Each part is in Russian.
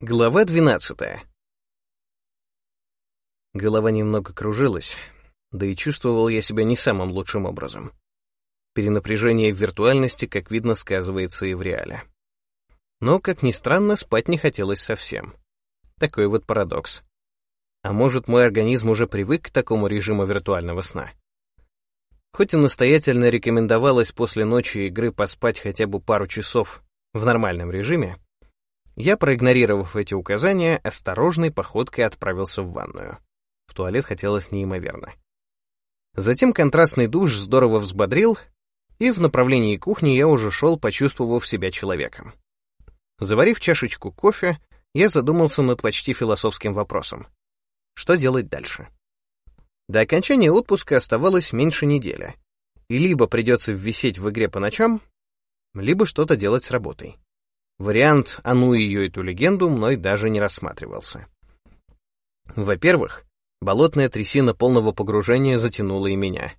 Глава 12. Голова немного кружилась, да и чувствовал я себя не самым лучшим образом. Перенапряжение в виртуальности, как видно, сказывается и в реале. Но, как ни странно, спать не хотелось совсем. Такой вот парадокс. А может, мой организм уже привык к такому режиму виртуального сна? Хоть и настоятельно рекомендовалось после ночи игры поспать хотя бы пару часов в нормальном режиме, я, проигнорировав эти указания, осторожной походкой отправился в ванную. В туалет хотелось неимоверно. Затем контрастный душ здорово взбодрил, и в направлении кухни я уже шел, почувствовав себя человеком. Заварив чашечку кофе, я задумался над почти философским вопросом. Что делать дальше? До окончания отпуска оставалось меньше недели, и либо придется висеть в игре по ночам, либо что-то делать с работой. Вариант «а ну ее эту легенду» мной даже не рассматривался. Во-первых, болотная трясина полного погружения затянула и меня,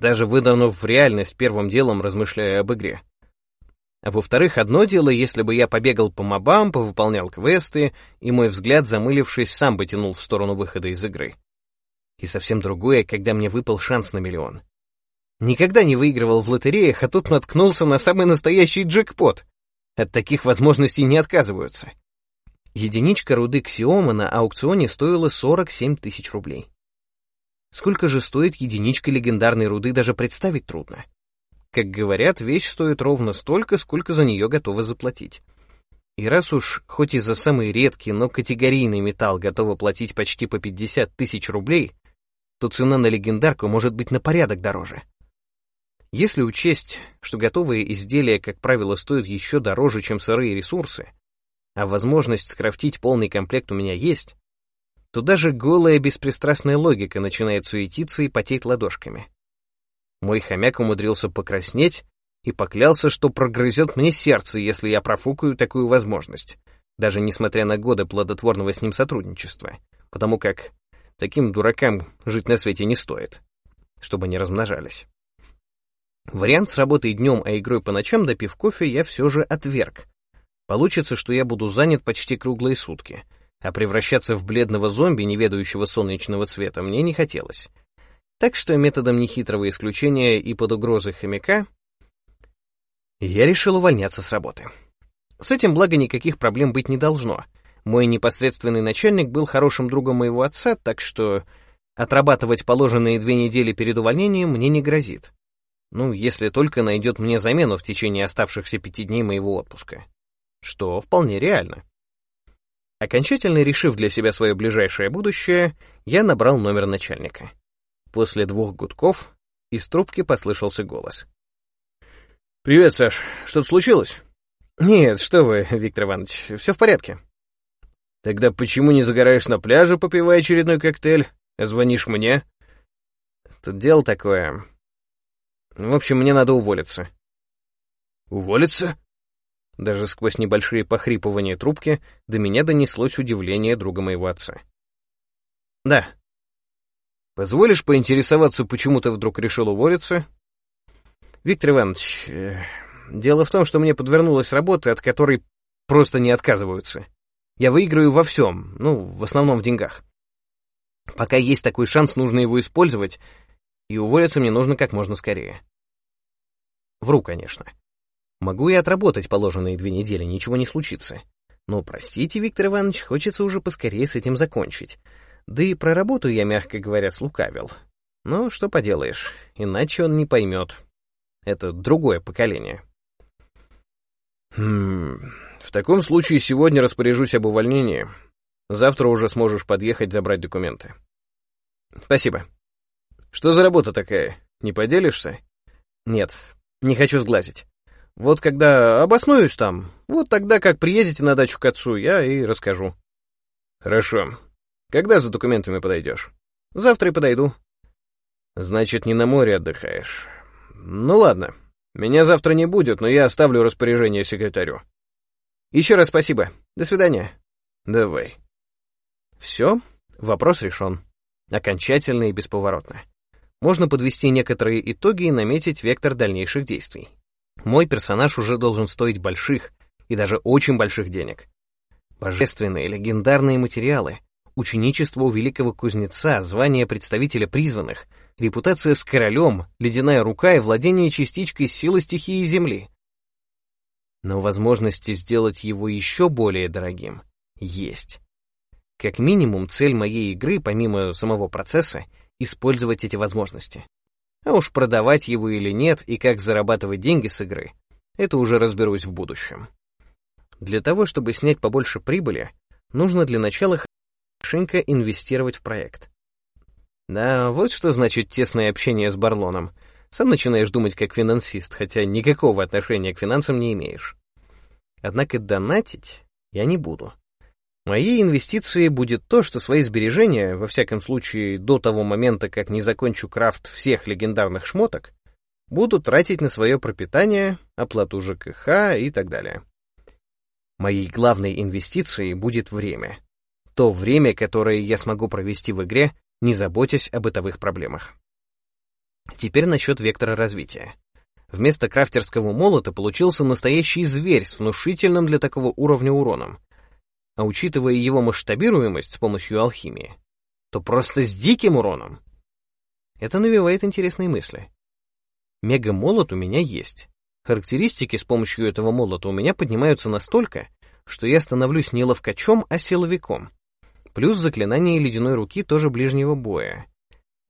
даже выдернув в реальность первым делом, размышляя об игре. А во-вторых, одно дело, если бы я побегал по мобам, повыполнял квесты, и мой взгляд, замылившись, сам бы тянул в сторону выхода из игры. И совсем другое, когда мне выпал шанс на миллион. Никогда не выигрывал в лотереях, а тут наткнулся на самый настоящий джекпот. От таких возможностей не отказываются. Единичка руды Ксиома на аукционе стоила 47 тысяч рублей. Сколько же стоит единичка легендарной руды, даже представить трудно. Как говорят, вещь стоит ровно столько, сколько за нее готовы заплатить. И раз уж, хоть и за самый редкий, но категорийный металл готовы платить почти по 50 тысяч рублей, то цена на легендарку может быть на порядок дороже. Если учесть, что готовые изделия, как правило, стоят еще дороже, чем сырые ресурсы, а возможность скрафтить полный комплект у меня есть, то даже голая беспристрастная логика начинает суетиться и потеть ладошками. Мой хомяк умудрился покраснеть и поклялся, что прогрызет мне сердце, если я профукаю такую возможность, даже несмотря на годы плодотворного с ним сотрудничества, потому как таким дуракам жить на свете не стоит, чтобы не размножались. Вариант с работой днем, а игрой по ночам, допив кофе, я все же отверг. Получится, что я буду занят почти круглые сутки, а превращаться в бледного зомби, не ведающего солнечного цвета, мне не хотелось. Так что методом нехитрого исключения и под угрозой хомяка я решил увольняться с работы. С этим, благо, никаких проблем быть не должно. Мой непосредственный начальник был хорошим другом моего отца, так что отрабатывать положенные две недели перед увольнением мне не грозит. Ну, если только найдет мне замену в течение оставшихся пяти дней моего отпуска. Что вполне реально. Окончательно решив для себя свое ближайшее будущее, я набрал номер начальника. После двух гудков из трубки послышался голос. «Привет, Саш. Что-то случилось?» «Нет, что вы, Виктор Иванович, все в порядке». «Тогда почему не загораешь на пляже, попивая очередной коктейль, а звонишь мне?» «Тут дело такое. В общем, мне надо уволиться. Уволиться? Даже сквозь небольшие похрипывания трубки до меня донеслось удивление друга моего отца. Да. Позволишь поинтересоваться, почему ты вдруг решил уволиться? Виктор Иванович, э, дело в том, что мне подвернулась работа, от которой просто не отказываются. Я выиграю во всем, ну, в основном в деньгах. Пока есть такой шанс, нужно его использовать, и уволиться мне нужно как можно скорее. Вру, конечно. Могу и отработать положенные две недели, ничего не случится. Но, простите, Виктор Иванович, хочется уже поскорее с этим закончить. Да и про работу я, мягко говоря, слукавил. Но что поделаешь, иначе он не поймет. Это другое поколение. Хм, в таком случае сегодня распоряжусь об увольнении. Завтра уже сможешь подъехать забрать документы. Спасибо. Что за работа такая? Не поделишься? Нет, не хочу сглазить. Вот когда обоснуюсь там, вот тогда, как приедете на дачу к отцу, я и расскажу. Хорошо. Когда за документами подойдешь? Завтра и подойду. Значит, не на море отдыхаешь. Ну ладно. Меня завтра не будет, но я оставлю распоряжение секретарю. Еще раз спасибо. До свидания. Давай. Все, вопрос решен. Окончательно и бесповоротно можно подвести некоторые итоги и наметить вектор дальнейших действий. Мой персонаж уже должен стоить больших и даже очень больших денег. Божественные, легендарные материалы, ученичество у великого кузнеца, звание представителя призванных, репутация с королем, ледяная рука и владение частичкой силы стихии Земли. Но возможности сделать его еще более дорогим есть. Как минимум, цель моей игры, помимо самого процесса, использовать эти возможности. А уж продавать его или нет, и как зарабатывать деньги с игры, это уже разберусь в будущем. Для того, чтобы снять побольше прибыли, нужно для начала хорошенько инвестировать в проект. Да, вот что значит тесное общение с Барлоном. Сам начинаешь думать как финансист, хотя никакого отношения к финансам не имеешь. Однако донатить я не буду. Моей инвестицией будет то, что свои сбережения, во всяком случае до того момента, как не закончу крафт всех легендарных шмоток, буду тратить на свое пропитание, оплату ЖКХ и так далее. Моей главной инвестицией будет время. То время, которое я смогу провести в игре, не заботясь о бытовых проблемах. Теперь насчет вектора развития. Вместо крафтерского молота получился настоящий зверь с внушительным для такого уровня уроном — а учитывая его масштабируемость с помощью алхимии, то просто с диким уроном. Это навевает интересные мысли. Мега-молот у меня есть. Характеристики с помощью этого молота у меня поднимаются настолько, что я становлюсь не ловкачом, а силовиком. Плюс заклинание ледяной руки тоже ближнего боя.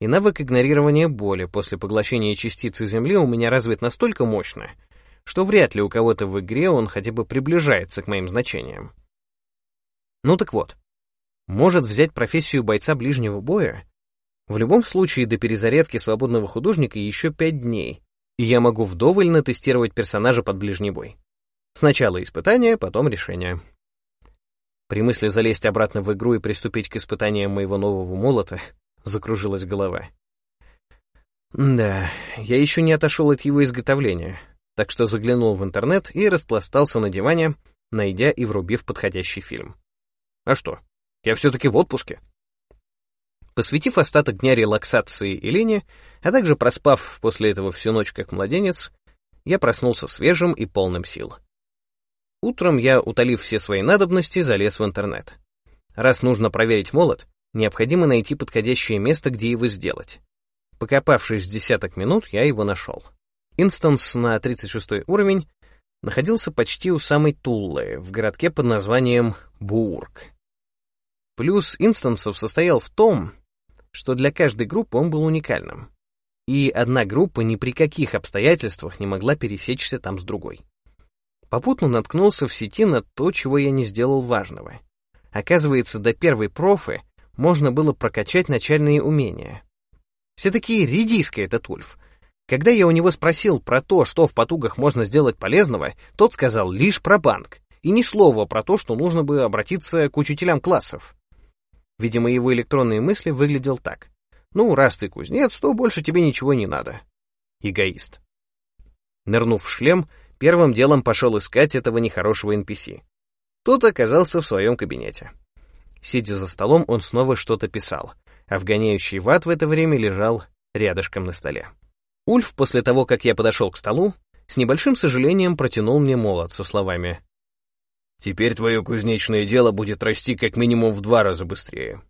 И навык игнорирования боли после поглощения частицы земли у меня развит настолько мощно, что вряд ли у кого-то в игре он хотя бы приближается к моим значениям. Ну так вот, может взять профессию бойца ближнего боя? В любом случае до перезарядки свободного художника еще пять дней, и я могу вдоволь натестировать персонажа под ближний бой. Сначала испытание, потом решение. При мысли залезть обратно в игру и приступить к испытаниям моего нового молота, закружилась голова. Да, я еще не отошел от его изготовления, так что заглянул в интернет и распластался на диване, найдя и врубив подходящий фильм. А что, я все-таки в отпуске. Посвятив остаток дня релаксации и лени, а также проспав после этого всю ночь как младенец, я проснулся свежим и полным сил. Утром я, утолив все свои надобности, залез в интернет. Раз нужно проверить молот, необходимо найти подходящее место, где его сделать. Покопавшись десяток минут, я его нашел. Инстанс на 36 уровень находился почти у самой Туллы, в городке под названием Буурк. Плюс инстансов состоял в том, что для каждой группы он был уникальным. И одна группа ни при каких обстоятельствах не могла пересечься там с другой. Попутно наткнулся в сети на то, чего я не сделал важного. Оказывается, до первой профы можно было прокачать начальные умения. Все-таки редиска этот Ульф. Когда я у него спросил про то, что в потугах можно сделать полезного, тот сказал лишь про банк, и ни слова про то, что нужно бы обратиться к учителям классов. Видимо, его электронные мысли выглядел так. «Ну, раз ты кузнец, то больше тебе ничего не надо». Эгоист. Нырнув в шлем, первым делом пошел искать этого нехорошего NPC. Тот оказался в своем кабинете. Сидя за столом, он снова что-то писал, а вгоняющий в ад в это время лежал рядышком на столе. Ульф, после того, как я подошел к столу, с небольшим сожалением протянул мне молот со словами Теперь твое кузнечное дело будет расти как минимум в два раза быстрее.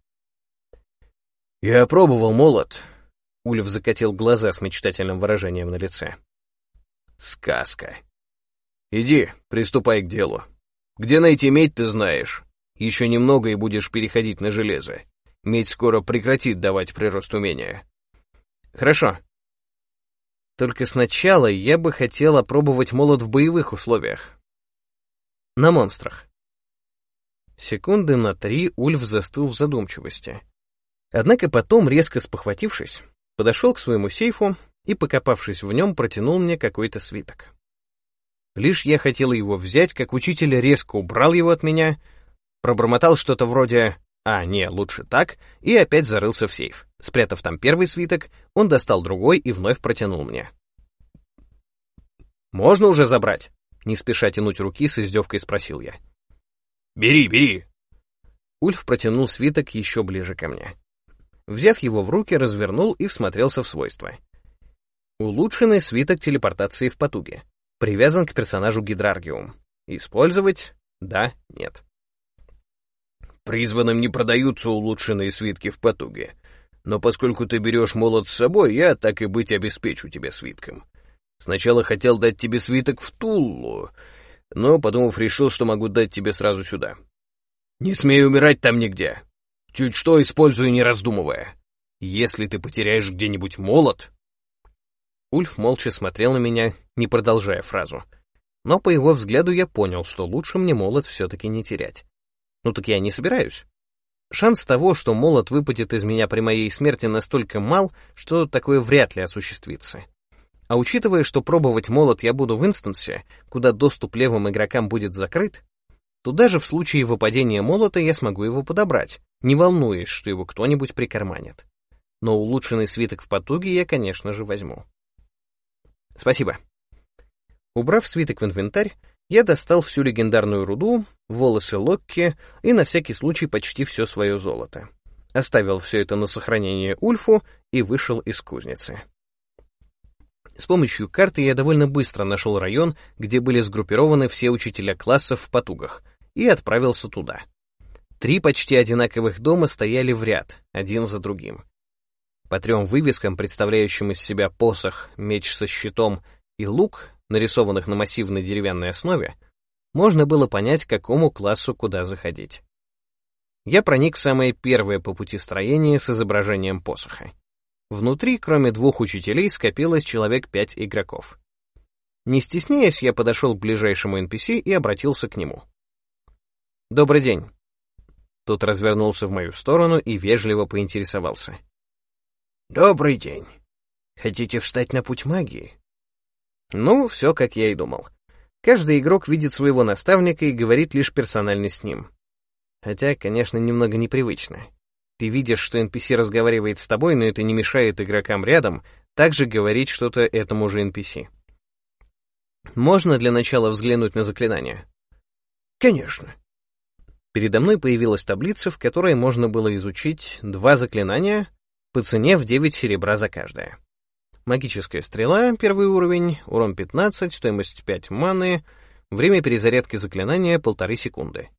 Я опробовал молот. Ульф закатил глаза с мечтательным выражением на лице. Сказка. Иди, приступай к делу. Где найти медь, ты знаешь. Еще немного и будешь переходить на железо. Медь скоро прекратит давать прирост умения. Хорошо. Только сначала я бы хотел опробовать молот в боевых условиях на монстрах. Секунды на три Ульф застыл в задумчивости. Однако потом, резко спохватившись, подошел к своему сейфу и, покопавшись в нем, протянул мне какой-то свиток. Лишь я хотел его взять, как учитель резко убрал его от меня, пробормотал что-то вроде «А, не, лучше так», и опять зарылся в сейф. Спрятав там первый свиток, он достал другой и вновь протянул мне. «Можно уже забрать?» Не спеша тянуть руки, с издевкой спросил я. «Бери, бери!» Ульф протянул свиток еще ближе ко мне. Взяв его в руки, развернул и всмотрелся в свойства. Улучшенный свиток телепортации в потуге. Привязан к персонажу Гидраргиум. Использовать? Да, нет. Призванным не продаются улучшенные свитки в потуге. Но поскольку ты берешь молот с собой, я, так и быть, обеспечу тебя свитком. Сначала хотел дать тебе свиток в Туллу, но, подумав, решил, что могу дать тебе сразу сюда. Не смей умирать там нигде. Чуть что использую, не раздумывая. Если ты потеряешь где-нибудь молот... Ульф молча смотрел на меня, не продолжая фразу. Но по его взгляду я понял, что лучше мне молот все-таки не терять. Ну так я не собираюсь. Шанс того, что молот выпадет из меня при моей смерти, настолько мал, что такое вряд ли осуществится. А учитывая, что пробовать молот я буду в инстансе, куда доступ левым игрокам будет закрыт, то даже в случае выпадения молота я смогу его подобрать, не волнуясь, что его кто-нибудь прикарманит. Но улучшенный свиток в потуге я, конечно же, возьму. Спасибо. Убрав свиток в инвентарь, я достал всю легендарную руду, волосы Локки и на всякий случай почти все свое золото. Оставил все это на сохранение Ульфу и вышел из кузницы. С помощью карты я довольно быстро нашел район, где были сгруппированы все учителя классов в потугах, и отправился туда. Три почти одинаковых дома стояли в ряд, один за другим. По трем вывескам, представляющим из себя посох, меч со щитом и лук, нарисованных на массивной деревянной основе, можно было понять, к какому классу куда заходить. Я проник в самое первое по пути строение с изображением посоха. Внутри, кроме двух учителей, скопилось человек пять игроков. Не стесняясь, я подошел к ближайшему NPC и обратился к нему. «Добрый день». Тот развернулся в мою сторону и вежливо поинтересовался. «Добрый день. Хотите встать на путь магии?» Ну, все как я и думал. Каждый игрок видит своего наставника и говорит лишь персонально с ним. Хотя, конечно, немного непривычно. Ты видишь, что NPC разговаривает с тобой, но это не мешает игрокам рядом также говорить что-то этому же NPC. Можно для начала взглянуть на заклинание? Конечно. Передо мной появилась таблица, в которой можно было изучить два заклинания по цене в 9 серебра за каждое. Магическая стрела, первый уровень, урон 15, стоимость 5 маны, время перезарядки заклинания полторы секунды.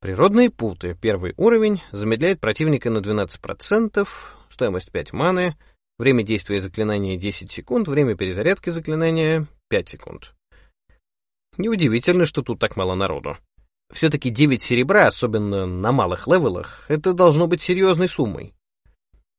Природные путы. Первый уровень. Замедляет противника на 12%. Стоимость 5 маны. Время действия заклинания 10 секунд. Время перезарядки заклинания 5 секунд. Неудивительно, что тут так мало народу. Все-таки 9 серебра, особенно на малых левелах, это должно быть серьезной суммой.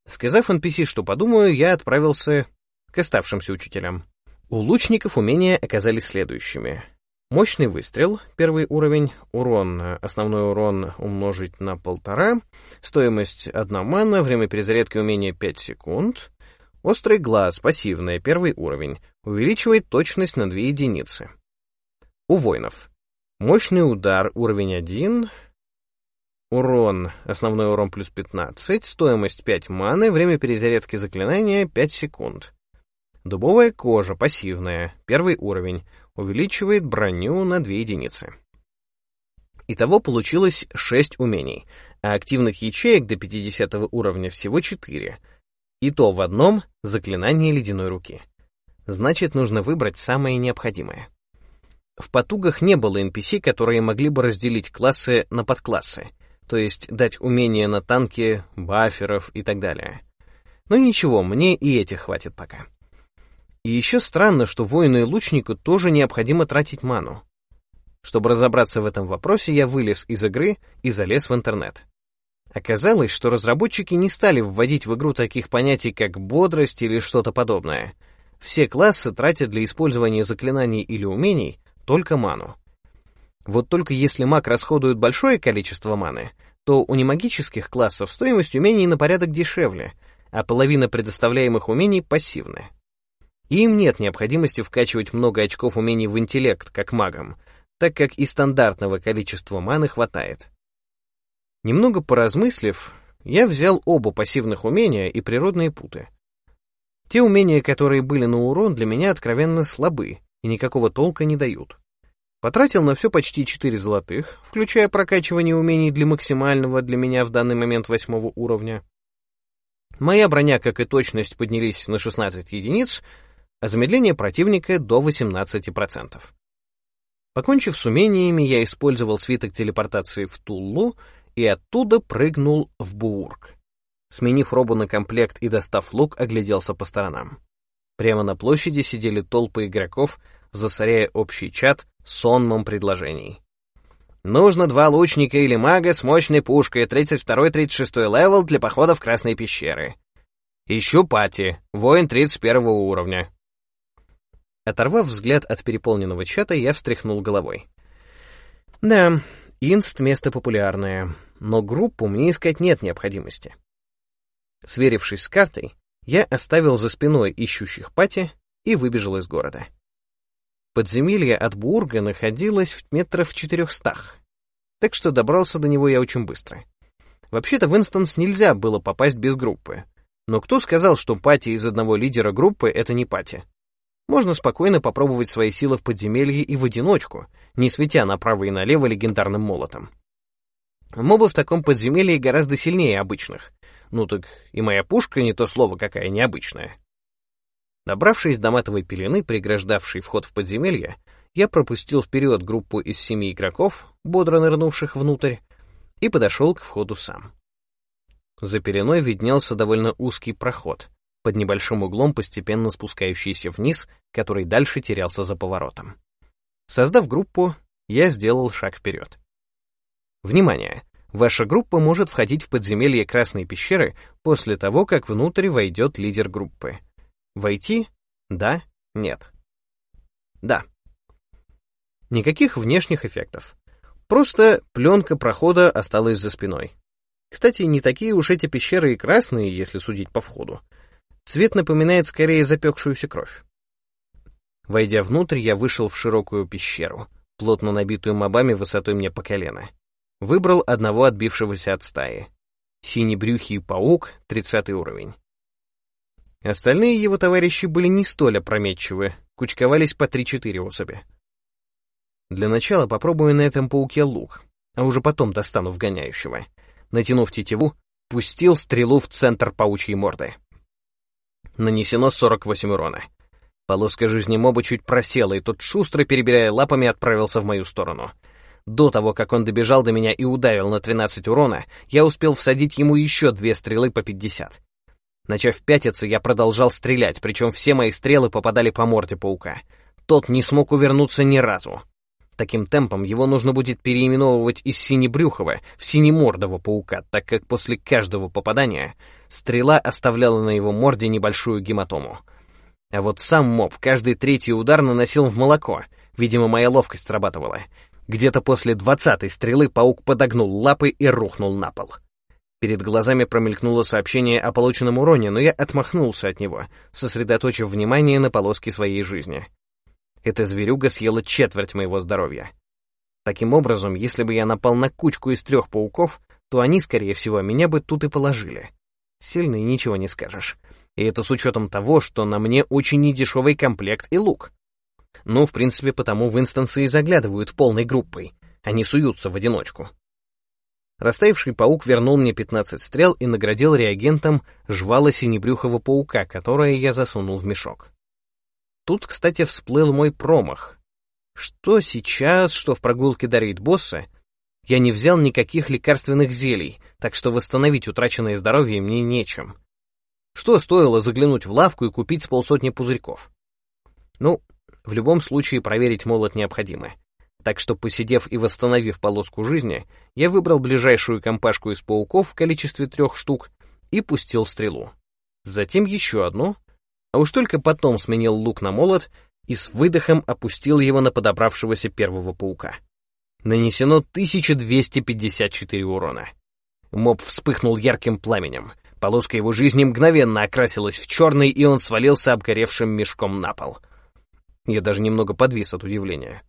Сказав NPC, что подумаю, я отправился к оставшимся учителям. У лучников умения оказались следующими. Мощный выстрел, первый уровень, урон, основной урон умножить на полтора, стоимость 1 мана, время перезарядки умения 5 секунд. Острый глаз, пассивное, первый уровень, увеличивает точность на 2 единицы. У воинов. Мощный удар, уровень 1, урон, основной урон плюс 15, стоимость 5 маны, время перезарядки заклинания 5 секунд. Дубовая кожа, пассивная, первый уровень, увеличивает броню на 2 единицы. Итого получилось 6 умений, а активных ячеек до 50 уровня всего 4. И то в одном — заклинание ледяной руки. Значит, нужно выбрать самое необходимое. В потугах не было NPC, которые могли бы разделить классы на подклассы, то есть дать умения на танки, баферов и так далее. Но ничего, мне и этих хватит пока. И еще странно, что воину и лучнику тоже необходимо тратить ману. Чтобы разобраться в этом вопросе, я вылез из игры и залез в интернет. Оказалось, что разработчики не стали вводить в игру таких понятий, как бодрость или что-то подобное. Все классы тратят для использования заклинаний или умений только ману. Вот только если маг расходует большое количество маны, то у немагических классов стоимость умений на порядок дешевле, а половина предоставляемых умений пассивная. Им нет необходимости вкачивать много очков умений в интеллект, как магам, так как и стандартного количества маны хватает. Немного поразмыслив, я взял оба пассивных умения и природные путы. Те умения, которые были на урон, для меня откровенно слабы и никакого толка не дают. Потратил на все почти 4 золотых, включая прокачивание умений для максимального для меня в данный момент восьмого уровня. Моя броня, как и точность, поднялись на 16 единиц, а замедление противника до 18%. Покончив с умениями, я использовал свиток телепортации в Туллу и оттуда прыгнул в Буург. Сменив робу на комплект и достав лук, огляделся по сторонам. Прямо на площади сидели толпы игроков, засоряя общий чат сонмом предложений. Нужно два лучника или мага с мощной пушкой, 32-36 левел для похода в Красные пещеры. Ищу пати, воин 31 уровня. Оторвав взгляд от переполненного чата, я встряхнул головой. Да, инст — место популярное, но группу мне искать нет необходимости. Сверившись с картой, я оставил за спиной ищущих пати и выбежал из города. Подземелье от Бурга находилось в метров в четырехстах, так что добрался до него я очень быстро. Вообще-то в Инстанс нельзя было попасть без группы, но кто сказал, что пати из одного лидера группы — это не пати? Можно спокойно попробовать свои силы в подземелье и в одиночку, не светя направо и налево легендарным молотом. Мобы в таком подземелье гораздо сильнее обычных. Ну так и моя пушка не то слово какая необычная. Добравшись до матовой пелены, преграждавшей вход в подземелье, я пропустил вперед группу из семи игроков, бодро нырнувших внутрь, и подошел к входу сам. За пеленой виднелся довольно узкий проход, под небольшим углом постепенно спускающийся вниз, который дальше терялся за поворотом. Создав группу, я сделал шаг вперед. Внимание! Ваша группа может входить в подземелье Красной пещеры после того, как внутрь войдет лидер группы. Войти? Да? Нет? Да. Никаких внешних эффектов. Просто пленка прохода осталась за спиной. Кстати, не такие уж эти пещеры и красные, если судить по входу. Цвет напоминает скорее запекшуюся кровь. Войдя внутрь, я вышел в широкую пещеру, плотно набитую мобами высотой мне по колено. Выбрал одного отбившегося от стаи. Синебрюхий паук, 30 уровень. Остальные его товарищи были не столь опрометчивы, кучковались по 3-4 особи. Для начала попробую на этом пауке лук, а уже потом достану вгоняющего. Натянув тетиву, пустил стрелу в центр паучьей морды. Нанесено 48 урона. Полоска жизни моба чуть просела, и тот шустро, перебирая лапами, отправился в мою сторону. До того, как он добежал до меня и ударил на 13 урона, я успел всадить ему еще две стрелы по 50. Начав пятиться, я продолжал стрелять, причем все мои стрелы попадали по морде паука. Тот не смог увернуться ни разу. Таким темпом его нужно будет переименовывать из синебрюхого в синемордого паука, так как после каждого попадания стрела оставляла на его морде небольшую гематому — а вот сам моб каждый третий удар наносил в молоко. Видимо, моя ловкость срабатывала. Где-то после двадцатой стрелы паук подогнул лапы и рухнул на пол. Перед глазами промелькнуло сообщение о полученном уроне, но я отмахнулся от него, сосредоточив внимание на полоске своей жизни. Эта зверюга съела четверть моего здоровья. Таким образом, если бы я напал на кучку из трех пауков, то они, скорее всего, меня бы тут и положили. Сильный ничего не скажешь. И это с учетом того, что на мне очень недешевый комплект и лук. Ну, в принципе, потому в инстансы и заглядывают полной группой, не суются в одиночку. Растаявший паук вернул мне 15 стрел и наградил реагентом жвала синебрюхого паука, которое я засунул в мешок. Тут, кстати, всплыл мой промах. Что сейчас, что в прогулке до рейд-босса, я не взял никаких лекарственных зелий, так что восстановить утраченное здоровье мне нечем. Что стоило заглянуть в лавку и купить с полсотни пузырьков? Ну, в любом случае проверить молот необходимо. Так что, посидев и восстановив полоску жизни, я выбрал ближайшую компашку из пауков в количестве трех штук и пустил стрелу. Затем еще одну, а уж только потом сменил лук на молот и с выдохом опустил его на подобравшегося первого паука. Нанесено 1254 урона. Моб вспыхнул ярким пламенем. Полоска его жизни мгновенно окрасилась в черный, и он свалился обгоревшим мешком на пол. Я даже немного подвис от удивления.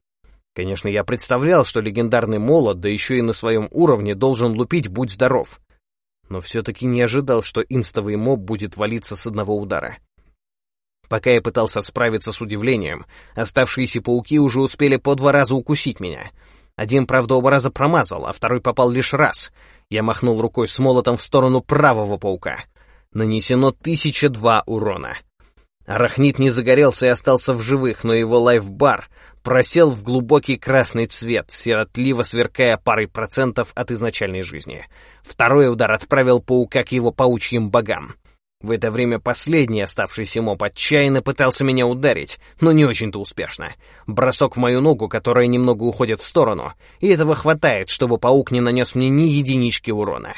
Конечно, я представлял, что легендарный молот, да еще и на своем уровне, должен лупить «Будь здоров». Но все-таки не ожидал, что инстовый моб будет валиться с одного удара. Пока я пытался справиться с удивлением, оставшиеся пауки уже успели по два раза укусить меня. Один, правда, оба раза промазал, а второй попал лишь раз, я махнул рукой с молотом в сторону правого паука. Нанесено 1002 урона. Арахнит не загорелся и остался в живых, но его лайфбар просел в глубокий красный цвет, сиротливо сверкая парой процентов от изначальной жизни. Второй удар отправил паука к его паучьим богам. В это время последний оставшийся моб отчаянно пытался меня ударить, но не очень-то успешно. Бросок в мою ногу, которая немного уходит в сторону, и этого хватает, чтобы паук не нанес мне ни единички урона.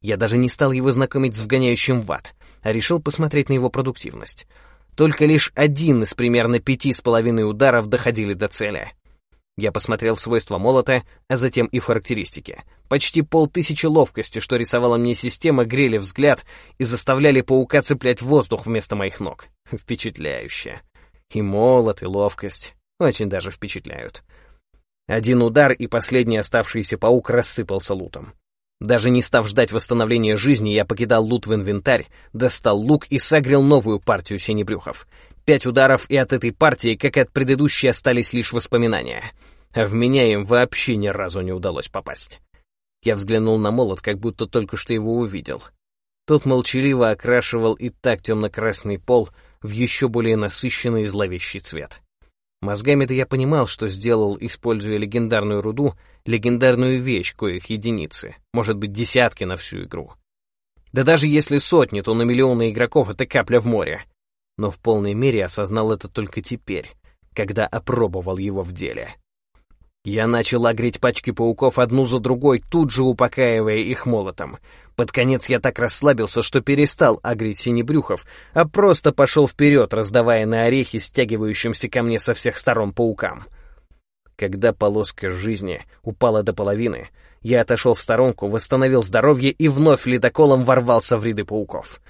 Я даже не стал его знакомить с вгоняющим в ад, а решил посмотреть на его продуктивность. Только лишь один из примерно пяти с половиной ударов доходили до цели. Я посмотрел свойства молота, а затем и характеристики. Почти полтысячи ловкости, что рисовала мне система, грели взгляд и заставляли паука цеплять воздух вместо моих ног. Впечатляюще. И молот, и ловкость. Очень даже впечатляют. Один удар, и последний оставшийся паук рассыпался лутом. Даже не став ждать восстановления жизни, я покидал лут в инвентарь, достал лук и сагрил новую партию синебрюхов. Пять ударов, и от этой партии, как и от предыдущей, остались лишь воспоминания. А в меня им вообще ни разу не удалось попасть. Я взглянул на молот, как будто только что его увидел. Тот молчаливо окрашивал и так темно-красный пол в еще более насыщенный и зловещий цвет. Мозгами-то я понимал, что сделал, используя легендарную руду, легендарную вещь, коих единицы, может быть, десятки на всю игру. Да даже если сотни, то на миллионы игроков это капля в море. Но в полной мере осознал это только теперь, когда опробовал его в деле. Я начал агрить пачки пауков одну за другой, тут же упокаивая их молотом. Под конец я так расслабился, что перестал агрить синебрюхов, а просто пошел вперед, раздавая на орехи стягивающимся ко мне со всех сторон паукам. Когда полоска жизни упала до половины, я отошел в сторонку, восстановил здоровье и вновь ледоколом ворвался в ряды пауков.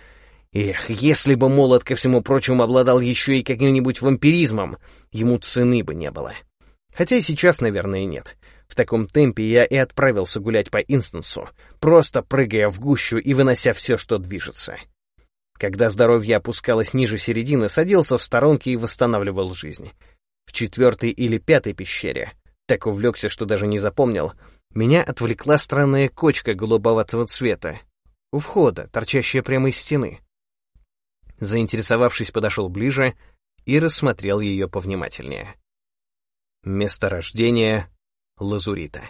Эх, если бы молот, ко всему прочему, обладал еще и каким-нибудь вампиризмом, ему цены бы не было. Хотя сейчас, наверное, нет. В таком темпе я и отправился гулять по инстансу, просто прыгая в гущу и вынося все, что движется. Когда здоровье опускалось ниже середины, садился в сторонке и восстанавливал жизнь. В четвертой или пятой пещере, так увлекся, что даже не запомнил, меня отвлекла странная кочка голубоватого цвета. У входа, торчащая прямо из стены. Заинтересовавшись, подошел ближе и рассмотрел ее повнимательнее. Место рождения лазурита.